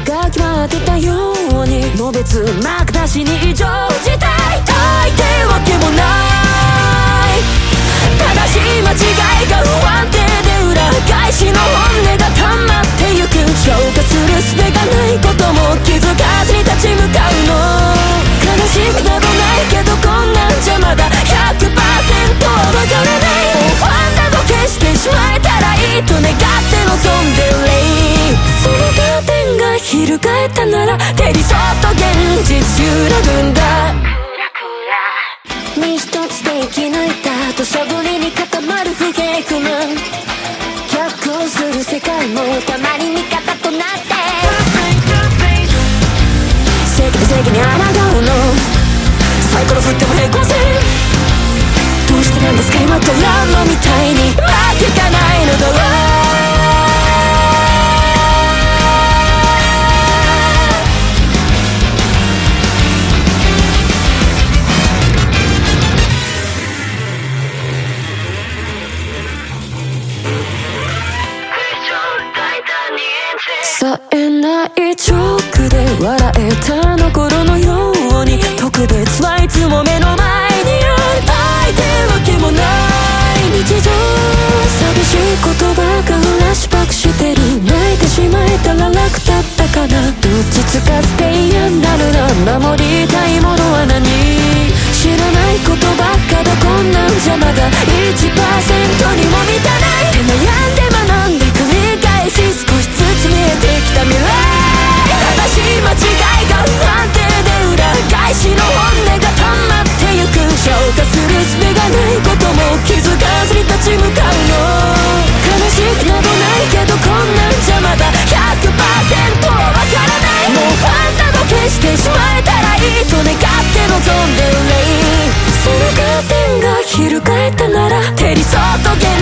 が決まってたようにのべつ幕なしに異常事態大抵わけもない。正しい間違いが不安定で裏返しの本音が溜まってゆく。消化する術がないことも翻ったなら手にそっと現実揺らぐんだ。身一つで生き抜いた土砂降りに固まる不平不満。逆行する世界もたまに味方となって。世界正義に抗うの。冴えないチョークで笑えたの頃のように特別はいつも目の前にある相手わけもない日常寂しい言葉がフラッシュバックしてる。泣いてしまえたら楽だったかな。どっちつかって嫌になるな守りたいものは何？知らないことばっかどこ翻ったなら手にそっと